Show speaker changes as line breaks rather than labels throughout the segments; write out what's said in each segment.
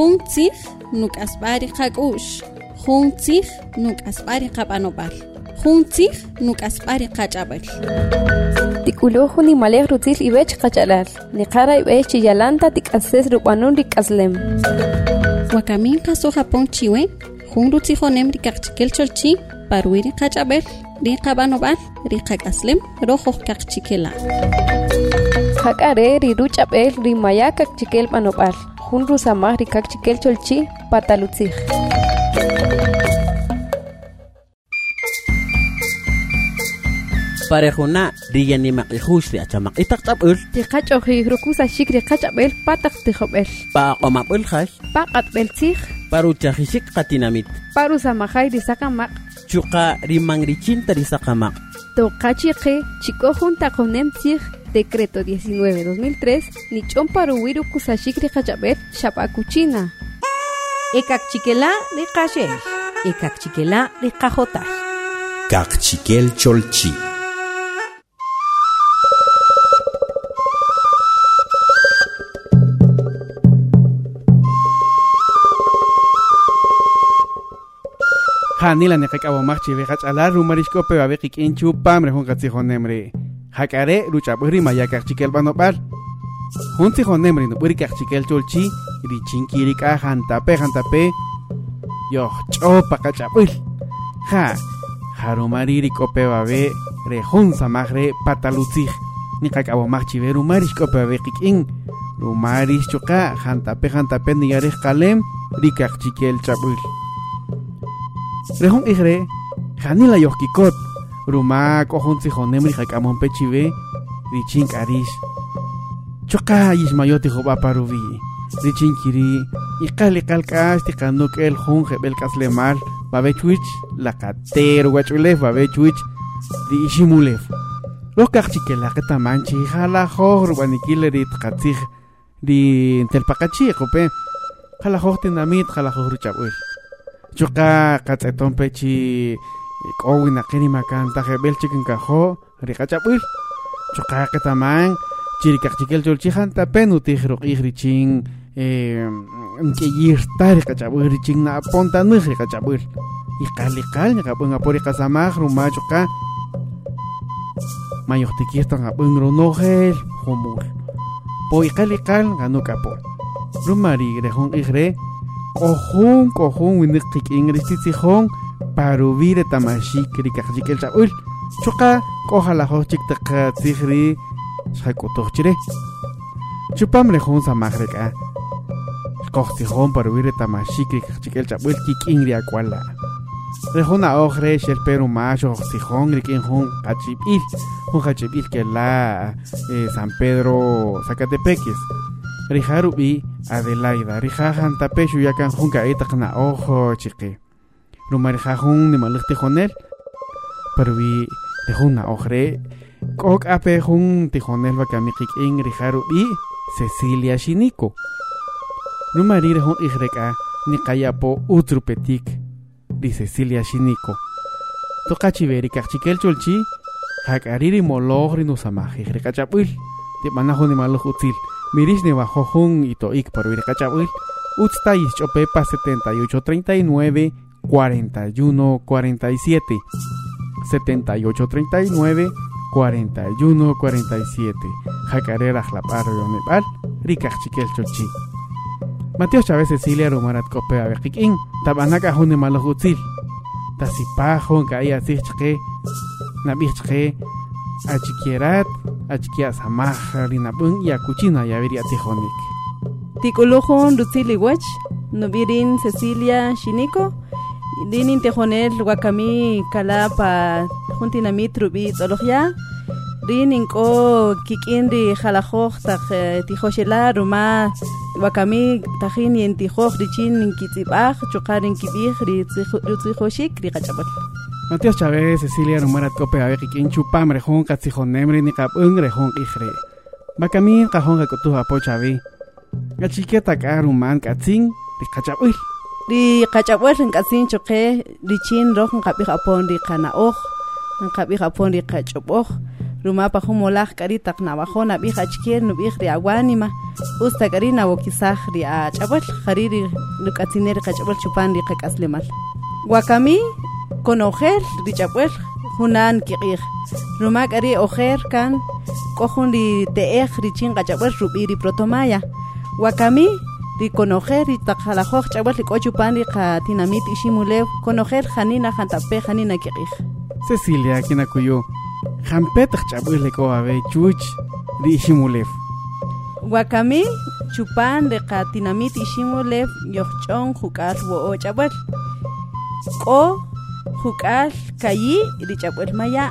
juntzij nuk'asb'ari qak'u'x. Juntzij nuk'asb'ari qab'anob'al juntzij nuk'asb'ari qach'ab'al.
Tik'uluj nimalej rutzil ib'ech qach'alal. Niqara ib'ech chiyalanta tik'ases rub'anun rik'aslem.
Wakamin qasuj japon chiwe jun rutzijonem rikaqchikel cholchi parwi ri qach'ab'el ri qab'anob'al ri qak'aslem rojoj qaqchikela
qak'are ri ruch'ab'el jun rusamaj rikak chikel cholchi patalutzij
parejuna riyanimaqijuxli
achamaqitaktz'ab'äl Paru rukusaxik katinamit. Paru tijob'el
di jax
paq'atb'eltzij
paruchajixik qatinamit
parusamajay di
chuqa rimanrichinta risaqamaq
toqachiqi chik'ojun taqonemtzij decreto 19-2003 ni ch'on paruwi rukusaxik ri qach'ab'el xap'akuchina
ekakchikela ri qaxej ekakchikela ri qajotaj
Kakchikel Cholchi.
Hanila ne kakabo machi ve hach'ala rumarishko pe babe qik'inchu pam hak'are ruch'ab'ri maya kaqchikel b'anob'al jun tzijonem re nub'ri kaqchikel cholchi ri chinkiri k'a jantape yoj ch'opa qach'ab'il ja jarumari rik'ope babe re jun samaj re patalutzij ni kakabo machi ve rumarishko pe babe qik'in rumarish chuqa jantape jantape niyarij qalem ri kaqchikel ch'ab'il Rejón igre, janila yohkikot, ruma kohon tzijonem ri jakamon pechive, richin karish. Choka yismayoti joba paruvi, richin kiri, ikali kalkas tikanuk el jun jebel kaslemal, babe chuich, la katero guachulef, babe chuich, di ishimulef. Los kachike la que tamanchi, jala jor, guanikile rit katzij, di telpakachi, kope, jala jor tinamit, jala jor chabuel. chuqa qat'eton pechi k'owin aqini makan tajeb'el chikin kajo riqach'ab'il chuqa qetaman chirikaqchikel cholchijan tapen utij ruq'ij richin nk'iyir taj riqach'ab'il richin na'pon tanij riqach'ab'il iqal iqal ñaqab'in apo riqasamaj ruma chuqa mayojtikij tanqab'in runojel jumul po iqal iqal ganuk apo ruma ri rejun q'ij re kohun kohun winik qik'in ristitzijón parubire tamashik rikaqchik el cha'ul chuqa k'ojalajoj chik taqatzij ri xjak'utoj chire chupam rejun samaj rek'a qojtzijón parubire tamashik rikaqchik el cha'ul kik'in ri akwala rejun a'oj re xelpe rumax ojtzijón rik'in jun qachib'il jun qachib'il kela san pedro zacatepeques rijarubi Adelaida. Rijajan tapeshu yakan jun ka'itaq na ojo chiqi ruma rijajun nimalij tijonel parwi rijun na ojre k'ok ape jun tijonel bakami qik'in rijarubi Cecilia Shinico ruma ri rijun ijrek'a niqayapo utrupetik ri Cecilia Shinico toqachive rikaqchikel cholchi jak'ari rimoloj rinusamaj ijrek'ach'ab'il tib'anaj jun nimalij utzil Miris ne bajó jun y toik por vir cachabuil. Utsta y chopepa 78 39 41 47 78 39 41 47 Jacarera Jlaparo Yonebal Ricach Chiquel Chochi Mateo Chávez Cecilia Rumarat Copea Bequiquín Tabanaka June Malojutzil Tasipajo Kaya Sichke Nabichke Achiquierat achkia samaj rinab'un ya kuchina ya veria tijonik.
Tik'ulujon rutzili wach nubirin cecilia shinico dinin tejonel wakami kala pa juntinamit rubi tz'olojya rin ink'o kik'in ri jalajoj taq tijoxela ruma wakami tajin yentijoj richin ninkitz'ib'aj chuqa rinkib'ij ritzijoxik riqach'ab'ol
Matías Chávez, Cecilia Numarat Cope Abequi Quinchupam, Rejón, Catzijonemre, Nicapung, Rejón, Ijre. Bacamín, Cajón, Cacotu, Apo Chavi. La chiqueta Caruman, Catzin,
Ri Cachabuil, Rincazin, Choque, Richin, Rojan, Capi Japón, Ricanaoj, Capi Japón, Ricachoboj, Rumapa Humolaj, Caritak Navajona, Bija Chiquien, Nubij, Riaguanima, usta karina wokisaj ri a chabal jariri lukatineri kachabal chupan ri qakaslemal wakami con ojer ri chabal hunan kiqij ruma kari ojer kan kohun ri teej ri chin kachabal rubi ri protomaya wakami ri con ojer ri takhalajoj chabal ri kochupan ri katinamit ishimulev con ojer janina jantape janina kiqij
Cecilia kinakuyo jampetaq ch'ab'ij ko abe chuch ri shimulef
wakami chupan de katinamit ishimulev yoch'on juk'al wo'o ch'ab'al k'o juk'al kayi ri ch'ab'al maya.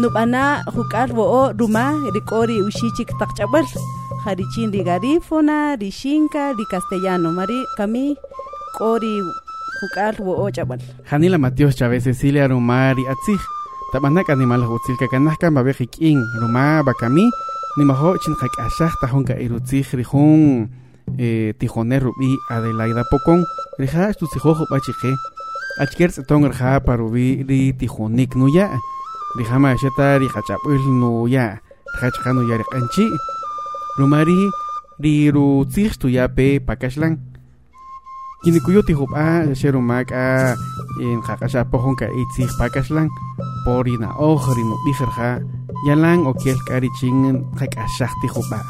Nub'ana juk'al wo'o ruma ri k'o ri ri garífona ri xinka ri castellano mari kami k'o ri juk'al wo'o ch'ab'al
janila matios chave Cecilia ruma ri atzij tab'anak animal utzil kakanaj kan babej ik'in ruma bakami nimajo chin qak'axaj tajun ka irutzij ri jun eh, tijoner rub'i Adelaida Pocón. Rija xtutzijoj ub'achiqe achker tz'eton rja parubi ri tijonik nuya. Rija ma'axeta ri qach'ab'il nuya. Rjachqa nuya ri q'anchi ruma ri ri rutzij xtuyape pakaxlan. Kinikuyo tijub'a xe ruma k'a en qaq'axapojon ka itzij pakaxlan. Por ri na'oj ri nub'ij rja yalan okiel k'a ri chin qak'axaj tijub'a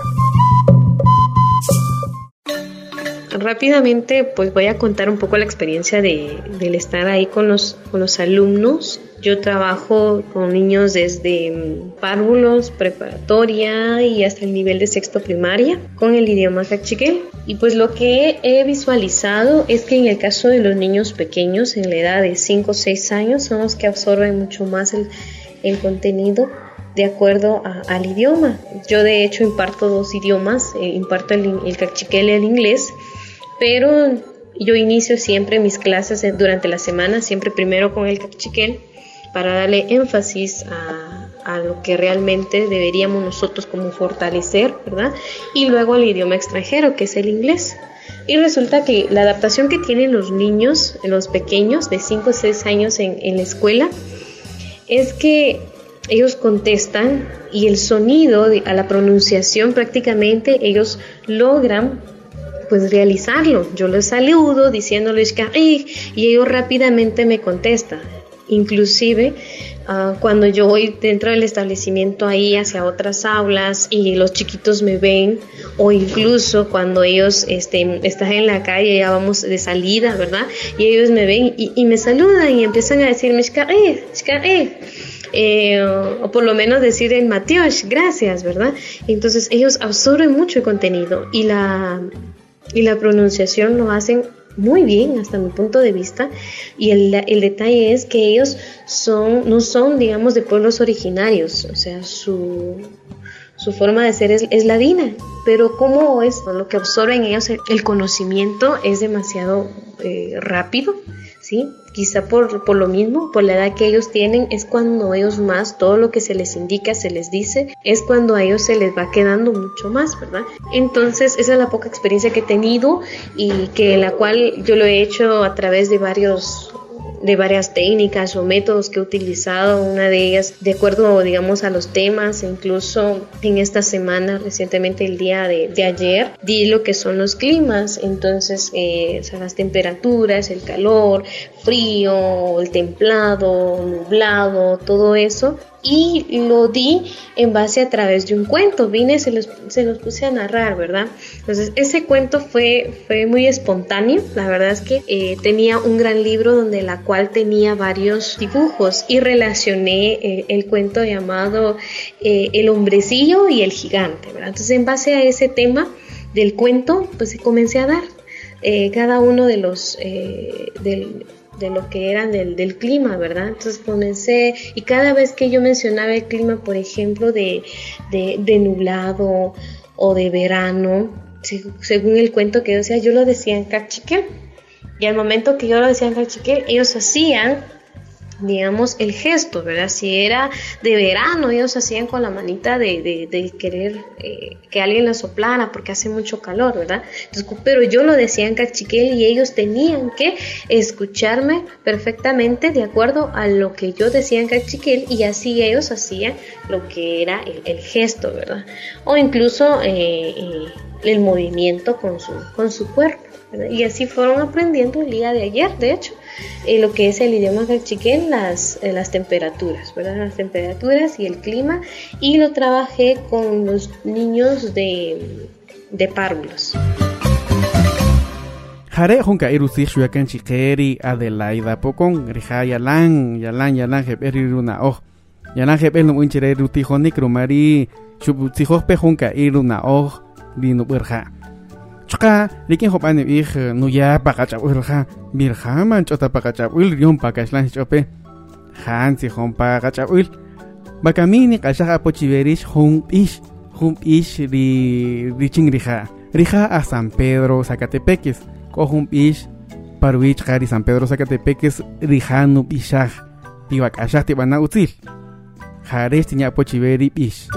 Rápidamente, pues voy a contar un poco la experiencia de, del estar ahí con los, con los alumnos. Yo trabajo con niños desde mm, párvulos, preparatoria y hasta el nivel de sexto primaria con el idioma cachiquel. Y pues lo que he visualizado es que en el caso de los niños pequeños, en la edad de 5 o 6 años, son los que absorben mucho más el, el contenido de acuerdo a- al idioma. Yo de hecho imparto dos idiomas, eh, imparto el, el cachiquel y el inglés, pero yo inicio siempre mis clases eh, durante la semana, siempre primero con el cachiquel, para darle énfasis a, a lo que realmente deberíamos nosotros como fortalecer, ¿verdad? Y luego el idioma extranjero, que es el inglés. Y resulta que la adaptación que tienen los niños, los pequeños de 5 o 6 años en, en la escuela, es que ellos contestan y el sonido a la pronunciación prácticamente ellos logran pues realizarlo. Yo les saludo diciéndoles que y ellos rápidamente me contestan. Inclusive ah, cuando yo voy dentro del establecimiento ahí hacia otras aulas y los chiquitos me ven o incluso cuando ellos este, están en la calle ya vamos de salida, ¿verdad? Y ellos me ven y, y me saludan y empiezan a decirme "Shka'e, shka'e". Eh, o por lo menos decir en Matiosh, gracias, ¿verdad? Entonces ellos absorben mucho el contenido y la, y la pronunciación lo hacen muy bien hasta mi punto de vista. Y el, el detalle es que ellos son no son digamos de pueblos originarios. O sea su su forma de ser es, ladina. Pero como es lo que absorben ellos el, el conocimiento es demasiado eh, rápido ¿sí? Quizá por, por lo mismo, por la edad que ellos tienen, es cuando ellos más, todo lo que se les indica, se les dice, es cuando a ellos se les va quedando mucho más, ¿verdad? Entonces, esa es la poca experiencia que he tenido y que la cual yo lo he hecho a través de varios de varias técnicas o métodos que he utilizado, una de ellas de acuerdo, digamos, a los temas, incluso en esta semana, recientemente el día de, de ayer, di lo que son los climas, entonces, eh, las temperaturas, el calor, frío, el templado, nublado, todo eso, y lo di en base a través de un cuento, vine, se los, se los puse a narrar, ¿verdad? Entonces, ese cuento fue, fue muy espontáneo, la verdad es que eh, tenía un gran libro donde la cual tenía varios dibujos y relacioné eh, el cuento llamado eh, El hombrecillo y el gigante, ¿verdad? Entonces, en base a ese tema del cuento, pues comencé a dar eh, cada uno de los, del, de lo que era del, del, clima, ¿verdad? Entonces comencé, y cada vez que yo mencionaba el clima, por ejemplo, de, de nublado o de verano, según el cuento que yo decía, yo lo decía en cachiquel. Y al momento que yo lo decía en cachiquel, ellos hacían, digamos, el gesto, ¿verdad? Si era de verano, ellos hacían con la manita de, de, querer eh, que alguien la soplara porque hace mucho calor, ¿verdad? Entonces, pero yo lo decía en cachiquel y ellos tenían que escucharme perfectamente de acuerdo a lo que yo decía en cachiquel y así ellos hacían lo que era el, el gesto, ¿verdad? O incluso... Eh, eh, el movimiento con su, con su cuerpo. Y así fueron aprendiendo el día de ayer, de hecho, eh, lo que es el idioma cachiquel, las, eh, las temperaturas, ¿verdad? Las temperaturas y el clima. Y lo trabajé con los niños de, de párvulos.
Jare Adelaida pokon rija yalan yalan yalan yalan iruna dinu Chuka rikin hopan ih nuya pakacha urja birja man chota pakacha ul rion pakashlan chope han si hon pakacha ul bakamini kasha pochiverish hum ish hum ish ri riching rija rija a San Pedro Zacatepeques kohum ish parwich kari San Pedro Zacatepeques rijanu bishaj tiwak ashaj tibana utzil jares tiña pochiveri ish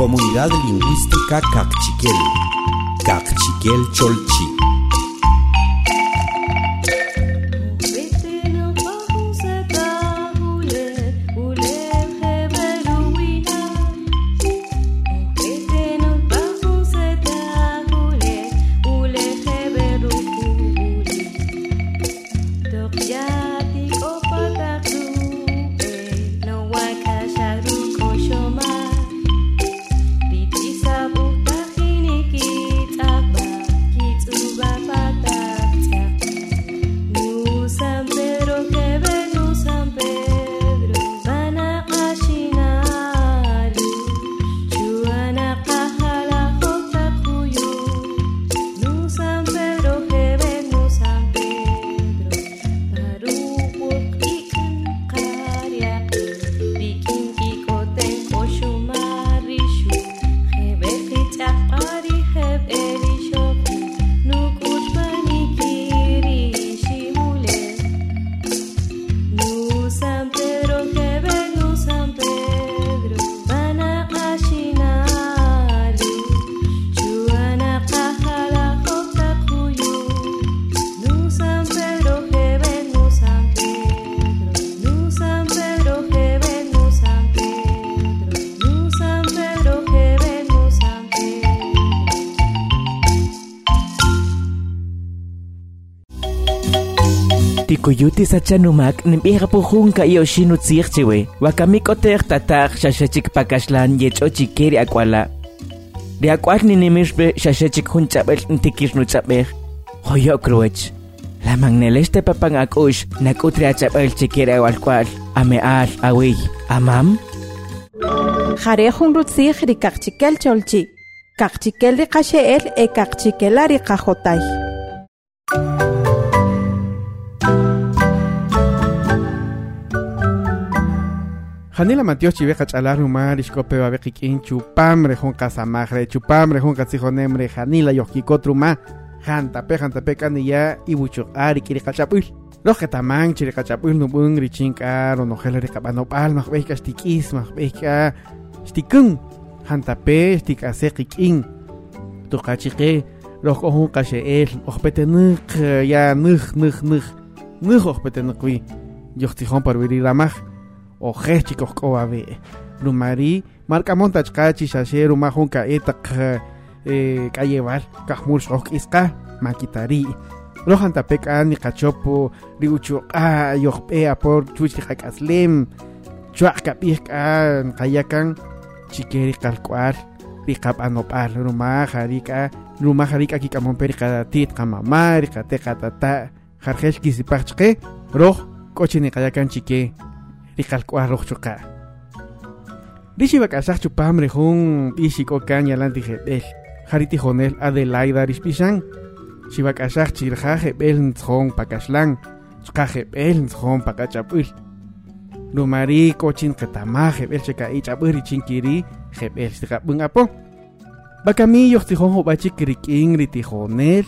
Comunidad Lingüística Cacchiquel. Cacchiquel Cholchi.
Sachanumak nimpiqa pujunka yoshinu tsiqchiwe wakamikoteq tataq shashachik pakashlan yech'ochikeri akwala. Riakwal ninimixpe shashachik junch'ab'el ntikirnu ch'ab'ej joyokruwech lamangneleste papan ak'ux nak'ut riach'ab'el chikeri awalkwal ame'al awiy amam
Jare jun rutzij ri kakchikel cholchi. Kakchikel ri kashe'el e kakchikela ri
Janila Matios chive kach'alar rumar ishkope babe qikin chupamre jun qasamajre chupamre jun qatsijonemre janila yojkikotruma jantape jantape kaniya ibuchuq ari kiri qachapul Los que tamang chiri qachapul nubung richinka ronojela ri qabanopal majbej ka shtikis majbej ka shtikun jantape shtikase qikin tuqachiqe los kohun qashe'el ojpete nuq ya nuj nuj nuj nuj ojpete nuqwi yoqtijon parwiri ramaj ojechikohk'owawe rumari mark'amonta achkachi xaxe rumaj jun ka'etaq eh, k'ayewal kajmul xoj iska makitari' rojan tapek'an niqachopo riuchuq'a yojb'e apor chuch riqak'aslem chuaq kab'ij k'a nqayakan chike rumah riqab'anop'al rumaj arik'a rumaj arik'a kama riqatiit qamamá riqate qatata' jarjex kisipaj Kochi ni kayakan chike. Riqalk'uaj rojchuqa rishi bak'asaj chupamre jun b'ixik kan yalan tijeb'el jari tijonel adelaida rixpixan xibak'axaj chirja jeb'el ntzjon pakaxlan chqa jeb'el ntzjon pakach'ab'ül rumari k'ochin qetamaj jeb'el cheka'y ch'ab'ül richinkiri jeb'el xtiqab'ün apo. Bakami yojtijon job'achik rik'in ri tijonel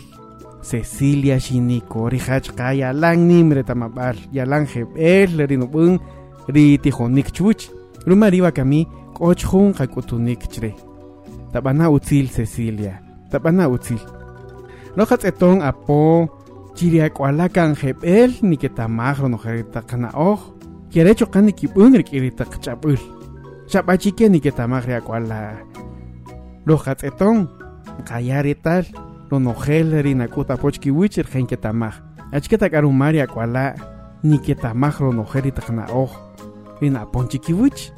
Cecilia Shiniko rijachqa yalan nimre tamab'al yalan jeb'el rinub'ün ri tijonik chuch rumari bakami k'och jun qak'utunik chre tab'ana utzil Cecilia tab'ana utzil Rojas apo chiriakwala kan jebel ni que tamajro no jerita kana oj. Quiere chocan ni kibun rikirita kchapul. Chapachique ni que tamajre akwala. Rojas etón kayarital lo nojel rinakuta pochki wichir gen que tamaj. Achketa karumari akwala ni que tamajro no jerita kana. Rina ponchiki wich.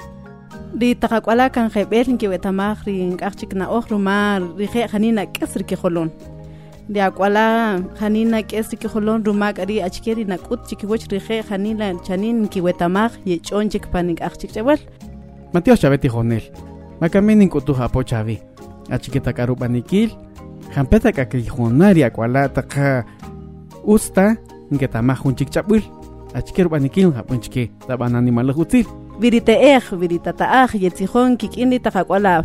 ri taqakwala kan jebel nki wetamaj ri nk'aqchik na oj rumar ri je janina k'es ri kijolon ri akwala janina k'es ri kijolon ruma k'ari achke ri nak'ut chikiwach ri je janina chanin nki wetamaj yech'on chik pa nink'aqchik ch'ebel
Mateo Chaveti Jonel. Macamen en Cotuja Pochavi. Achiqueta Carupanikil. Jampeta Caquijonari Aquala Taca Usta. Ingetama Junchik Chapul. Achiquero Panikil Japunchike. Taban animal Hutzil.
viriteej viritataaj yetzijon kik'ini taqakwala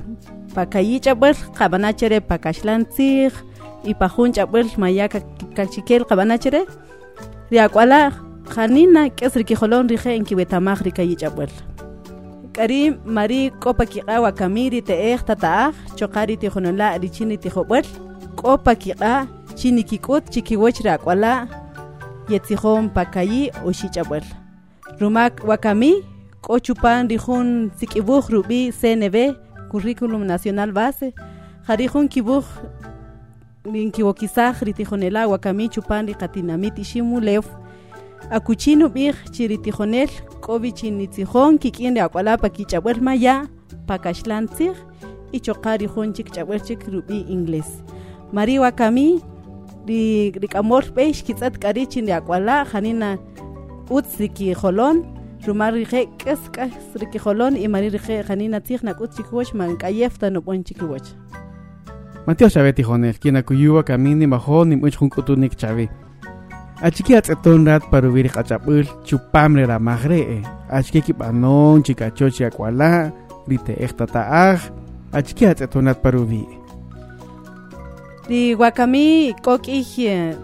pakayi ch'ab'el qabanachere pakaxlantzij y pajun ch'ab'el maya kachikel qabanachere riakwala janina k'es rikijolon rije enkiwetamaj rikayi ch'ab'el k'ari mari k'opa kiq'a wakami riteej tataaj choqa ritijonola richin ritijob'el k'opa kiq'a chinikik'ut chikiwach riakwala yetzijon pakayi oxich'ab'el rumak wakami k'o chupan rijun sik'ibuj rub'i CNB Curriculum Nacional Base jari jun kibuj rinkiwokisaj ritijonela wakami chupan riqatinamit iximu lew akuchin ub'ij chi ritijonel k'o bichinitzijón kik'in riak'wala pa kich'ab'el maya pakaxlan tzij y choqa rijun chik ch'ab'el chik rub'i inglés. Mari wakami ri kamor peish ki zatqade chin yaqala hanina utsi ki holon rumari khe kskas ri holon i mari ri khe hanina tixnak utsi man k'ayefta no
ponchi ki wach matiao xavetihonel quien acuyuva camin ni bajon ni muchun kotu nik xavi atkiat etonrat para virik chupam le la magre achi ki pa non chika chochi aquala grite xtataagh atkiat etonat para
Ri wakami kok'ij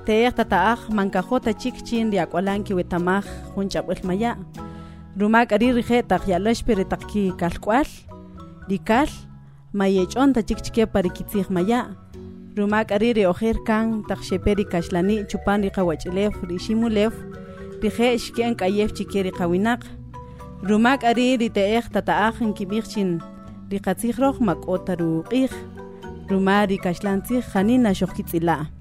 teej tataaj mankajota chik chin ri ak'walan kiwetamaj jun ch'ab'el maya. Rumak ari rije taq ya'laxpi ri taq kikalk'wal ri kal mayech'on ta chik chike pa ri kitzij maya. Rumak ari ri ojer kan taq xepe ri kaxlani chupan ri qawach'ilef ri ximulef rije xke'en k'ayef chike ri qawinaq. Rumak ari ri teej tataaj nkib'ij chin ri qatzij roj mak'ota ruq'ij rumari kaxlantzij janina xoqkitz'ila'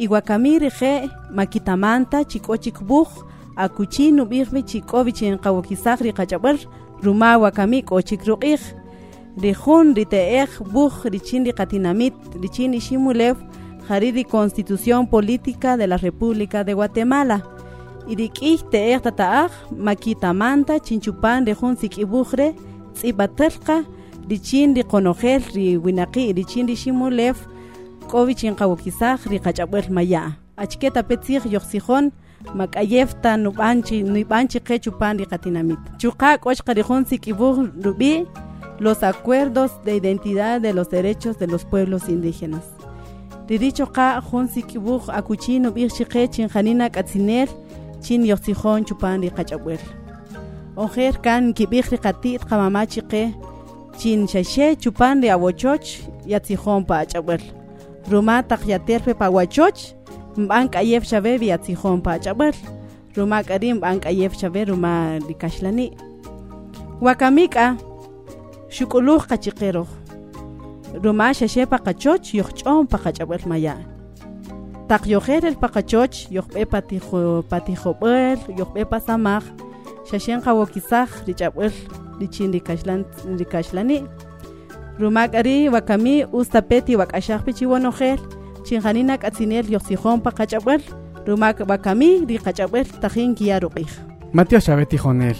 iwakami rije makitamanta chik'o chikbuj akuchin ub'ijb'i chik'obi chinqawokisaj ri qach'ab'al ruma wakami k'o chik ruq'ij ri jun ri te'ej buj richin ri qatinamit richin iximulew jari ri constitución política de la república de guatemala. Y ri k'ij te'ej tata'aj makitamanta chinchupan ri jun sik'ibuj re tz'ibatelqa richin ri qonojel ri winaqi richin ri ximulew k'obi chinqawokisaj ri qach'ab'el maya. Achketa petzij yoqsijon mak'ayef ta nub'anchi nib'anchi qe chupan ri qatinamit chuqa k'och qarijun sik'ibuj rub'i los acuerdos de identidad de los derechos de los pueblos indígenas. Riricho qa jun sik'ibuj akuchin ub'ij chiqe chin janina k'atzinel chin yoqsijon chupan ri qach'ab'el ojer kan kib'ij ri qati't chin xaxe chupan ri awochoch yatzijón pa ach'ab'el ruma taq yaterpe pa wachoch mb'an k'ayef xabe yatzijón pa ach'ab'el ruma k'ari mb'an k'ayef xabe ruma ri kaxlani wakamik'a xuk'uluj qachiqeroj ruma xaxe pa qachoch yojch'on pa maya taq yojerel pa qachoch yojb'e patijob'el yojb'e pa samaj xaxen qawokisaj ri ch'ab'el richin rikaxlan rikaxlani rumak ari wakami ustapeti wak'axajpi chiwonojel chinjanina k'atzinel yoqsijon pa qach'ab'el rumak wakami ri qach'ab'el tajin kiya ruq'ij
Mateo Chaveti Jonel.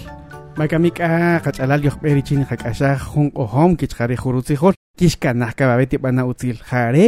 Makami ka kachalal yoqberi chin hakasha jun ohom kichkari jurutzijol. Kishkanah kababeti bana utzil. Jare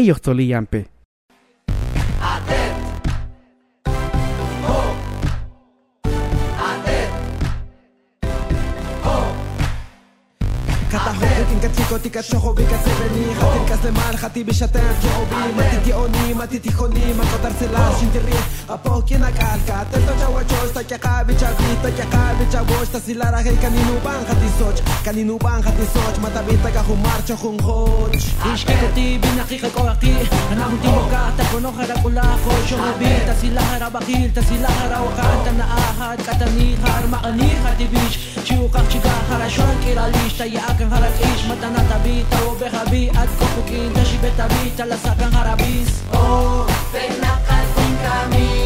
yampe.
Katahokin katiko קוטיקה צ'וחוביקה צבני חתין כס למעל חתי בשתן ג'אובי מתי גאוני מתי תיכוני מקות ארצלה שינתרי הפוקינה קלקה טטו צ'אוואצ'וש תקחה ביצ'אבי תקחה ביצ'אבוש תסילרה היי קנינו בן חתי סוץ' קנינו בן חתי סוץ' מתה ביטה כחו מרצ'ו חונכוץ'
Ishkekoti binakika ko aki Anamon timoka takono hara kula ko shobi Tasilahara bakil tasilahara wakan Tana ahad katani har maani khatibish Chiukak chika hara shon kiralish Tayakan harak ish matana tabi Tawo تبيت وبغبي أتكفك إنتشي بتبيت لسا كان غربيس أو في نقل
كامي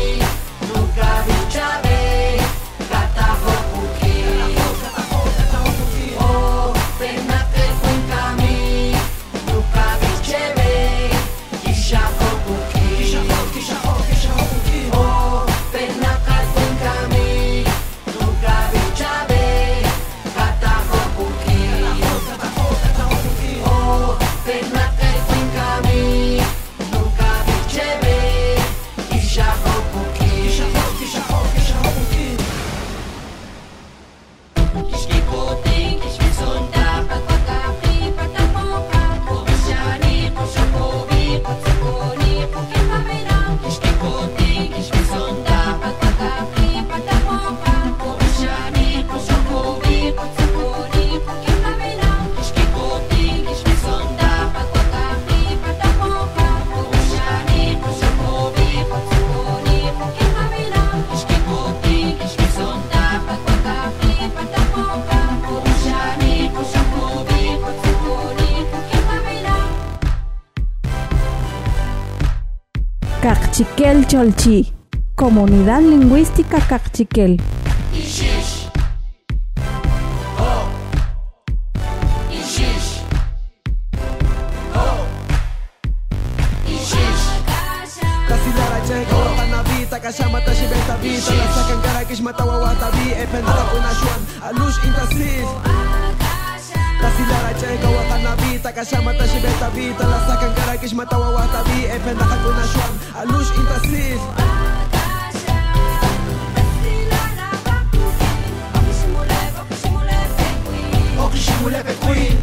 Ixolchi, Comunidad Lingüística Cachiquel.
kasama ta si Beta Vita Nasa kang karakis matawawa tabi E penara ko na siwan intasis La sila la che gawa kana vita ka
shama ta shi beta vita la saka kara kish mata wa wata bi e fenda hakuna shwam alush intasif Okishimule bekuin Okishimule
bekuin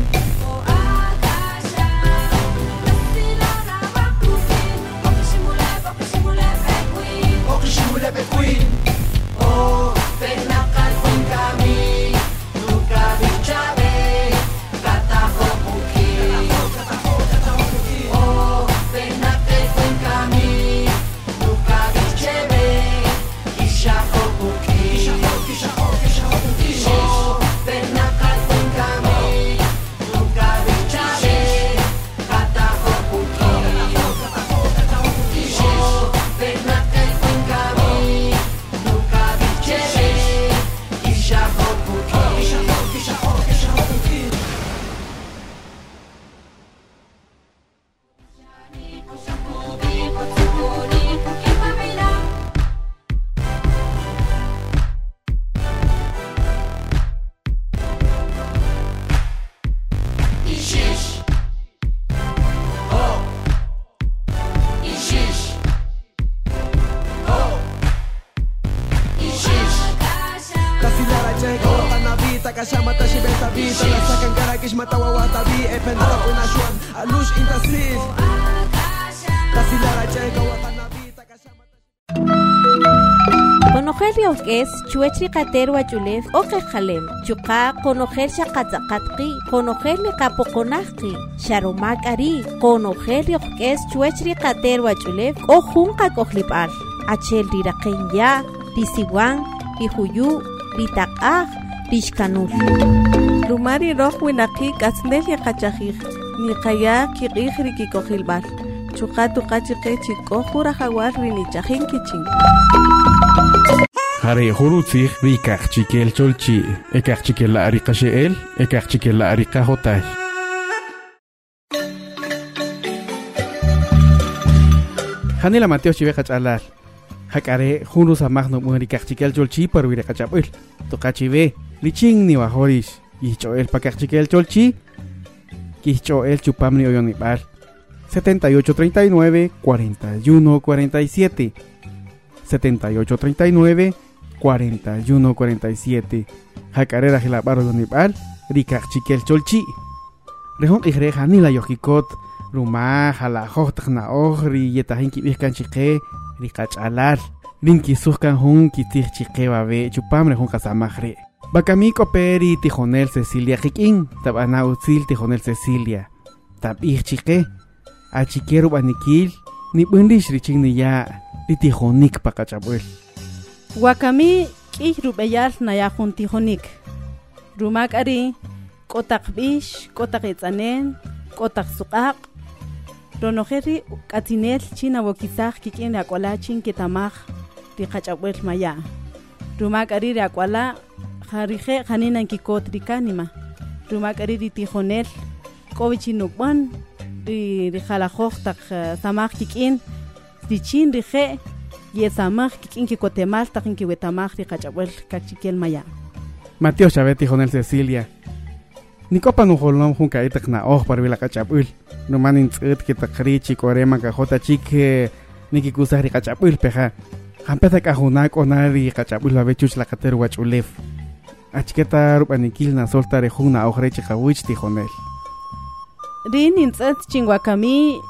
es chuechri kater wachulef o kejalem. Chuka conojel shakatzakatki, conojel le kapokonajki. Sharomak ari, conojel es chuechri kater wachulef o junka kohlipal. Achel riraken ya, risiwan, rihuyu, ritakaj, rishkanul.
Rumari roh winaki katsnel ya kachajij. Ni kaya kiqij rikikojilbal. Chukatu kachiqe chikojura jaguar rinichajin kichin.
Hurutzig rikach chikel cholchi. Ekach chikel la arika sheel. Ekach chikel la arika hotai. Hanila Mateo chive kachalal. Hakare hunus amagno muri kach chikel cholchi par wire kachapul. Tokachive liching ni wahorish. Yichoel pa kach chikel cholchi. Kichoel chupamni oyonibal. 7839 4147 7839 4147 Jacarera Gilabaro Donibal Ricach Chiquel Cholchi rehon ihre hanila yokikot ruma hala hohtaq na oj ri yetahin kibih kan chiqe ri qach'alal rin kisuj kan jun kitij chiqe babe chupam rehon qasamaj ri bakami koperi tijonel Cecilia qik'in tab'ana utzil tijonel Cecilia tab'ij chiqe achikeru b'anikil nib'änlix richik niya ri tijonik pa qach'ab'äl
wakami k'ij rub'eyal naya jun tijonik rumak ari k'otaq b'ix k'otaq etz'anen k'otaq suq'aq. Ronojeri k'atzinel chin awokisaj kik'in riak'wala chin ketamaj ri qach'ab'äl maya. Rumak ari riak'wala jarije janinan kikot rikanima rumak ari ri tijonel k'owi chinuk'b'an ri rijalajoj taq eh, samaj kik'in richin rije yesamaj kik'in kikotemal taq inkiwetamaj ri qach'ab'äl kakchikel maya.
Mateo Chabet tijonel Cecilia. Nikopa nujolom jun ka'itaq na oj par wila qach'ab'äl numan intz'ät kitaq ri chikorema kajota chik nikikusaj ri qach'ab'äl peja. Jampeta k'ajuna k'ona ri qach'ab'äl babe chuch laqater wach'ulef achketa rub'anikil na solta ri jun na oj re chiqawich tijonel
rin intz'ät chinwakami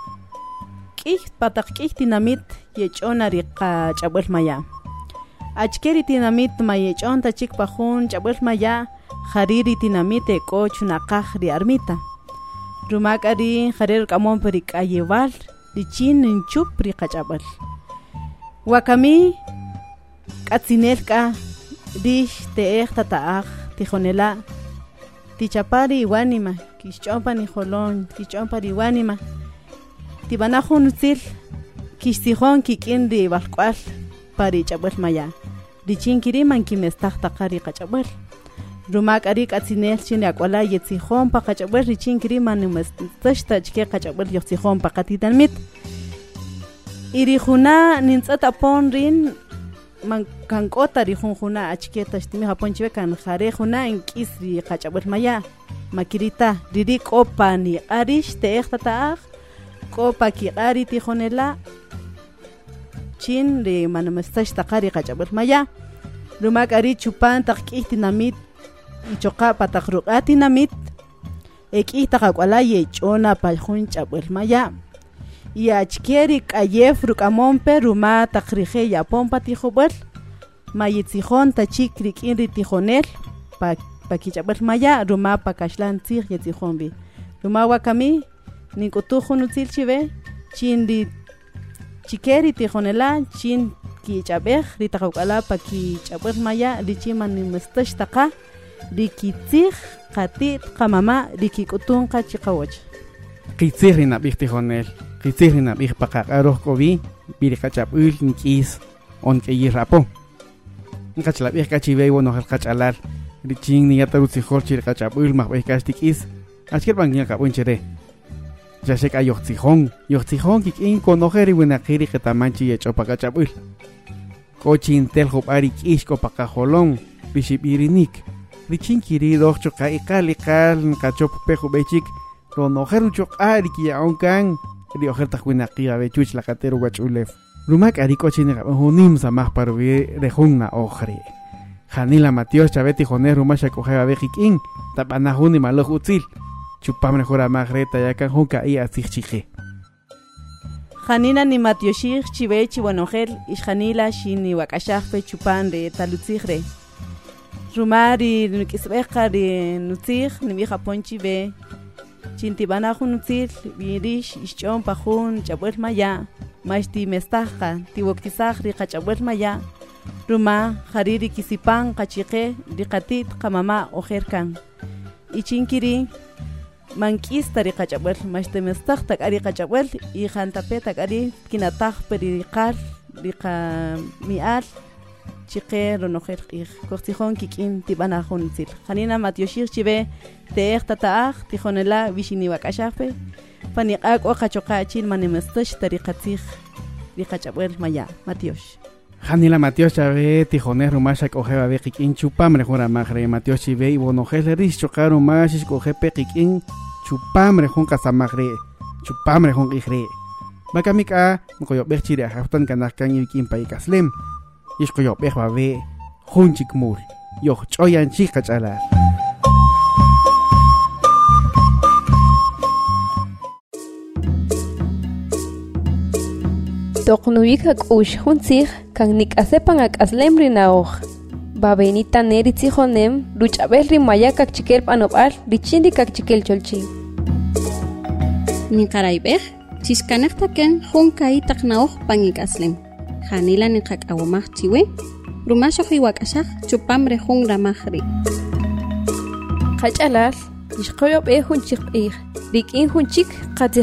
k'ij pataq k'ij tinamit yech'ona ri qach'ab'äl maya. Achke ri tinamit ma yech'on tachik pa jun ch'ab'äl maya jari ri tinamit ek'o chunaqaj ri armita. Rumak ari jare rk'amon pi ri k'ayewal ri chin ninchup ri qach'ab'äl wakami k'atzinel k'a rix te'ej tata'aj tijonela tichapa ri iwanima kixch'ompa nijolon kixch'ompa ri tibanajun utzil kixtijón kik'in ri balk'ual pa ri ch'abuel maya richin kiriman kimestajtaqa ri qach'abuel rumak ari k'atzinel chin ri ak'uala yetzijón pa qach'abuel richin kiriman nimastaxta chke qach'abuel yojtzijón pa qatitalmit iri juna nintz'at apon rin man kank'ota rijun juna achke taxtimi japon chiwe kanjare juna nk'is ri qach'abuel maya makirita riri k'opa ni q'arix te'ej tata'aj k'opa kiq'ari tijonela chin ri manamestax taqa ri qach'ab'äl maya. Rumak ari chupan taq k'ij tinamit ichoqa pataq ruq'a tinamit e k'ij taq ak'wala yech'ona pa jun ch'ab'äl maya. Y achke ri k'ayef ruk'amonpe ruma taq rije yapon pa tijob'äl ma yetzijon tachik rik'in ri tijonel pa pa kich'ab'äl maya ruma pa kaxlan tzij yetzijon b'i. Ruma wakami nink'utuj jun utzil chibe chin ri chike ri tijonela chin kich'ab'ej ri taq uk'ala pa kich'ab'äl maya ri chin man nimestax taqa ri kitzij qatit qamama ri kik'utun qa chiqawoch
qitzij ri nab'ij tijonel qitzij ri nab'ij pa qaq'aroj k'obi biri qach'ab'äl nk'is on k'eyij rapo nkachlab'ij kachib'ey wonojel qach'alal ri chin niyata rutzijol chi ri qach'ab'äl majb'ej kax tik'is achkel b'ankiel qab'un chire xaxek ayojtzijon yojtzijon kik'in konoje ri winaqij ri qetaman chi yech'o pa qach'ab'äl k'o chintel job'aj ri k'ix k'o pa qajolon ri xib'irinik ri chin kiri doj choqa iqal iqal nqachop pe jub'ej chik ronojer uchoq'a ri kiya'on kan ri ojer taq winaqij abe chuch laqater wach'ulef rumak ari k'o chini qab'an junim samaj parwi re jun na oj ri janila matios chabe tijoner ruma xak'ojej abe jik'in tab'anaj jun nimaloj utzil chupam re joramaj re tayakan jun ka'i atzij chije
janina ni matioxij chibe chiwanojel ixjanila xini wak'axajpe chupan re talutzij re ruma ri nik'isb'ej qa ri nutzij nib'ij apon chibe. Chintib'anaj jun utzil birix ixch'on pa jun ch'ab'äl maya. Max timestaj qa tiwoktisaj ri qach'ab'äl maya. Ruma jari ri kisipan qachiqe ri qatit qamama ojer kan ichinkiri mank'is ta ri qach'ab'äl max timestaj tak'ari qach'ab'äl y jantape tak'ari kinataj pe ri qal ri qami'al chiqe ronojel q'ij kojtzijon kik'in tib'anaj jun utzil janina matioxij chibe te'ej tata'aj tijonela bixini wak'axajpe paniq'a k'o qachoqa chil manimestax ta ri qatzij ri qach'ab'äl maya matiox
janila matios chabe tijoner ruma xak'ojej abe qik'in chupam re jun ramaj re matios chibe y bonojel re rix choqa ruma xixk'ojej chupamre hon kasamagre chupamre ikre igre makamik a mkoyobeh chire haftan kanahkan yukin pa ikaslem ishkoyobeh hong chik mur yo choyan chikachalar
toqnuyik ak'ux juntzij kan asepangak ak'aslem rinaoh. babenita neritzi jonem, lucha berri mayakak txikel panopar, kakchikel cholchi.
txoltxi. Nikaraibek, txiskanektaken junkai taknaok pangikazlem. Janila nikak agumak txiwe, rumasho iwak chupamre txupamre jun ramakri. Kachalaz,
iskoyop ehun txik ih, dikin hun txik katzi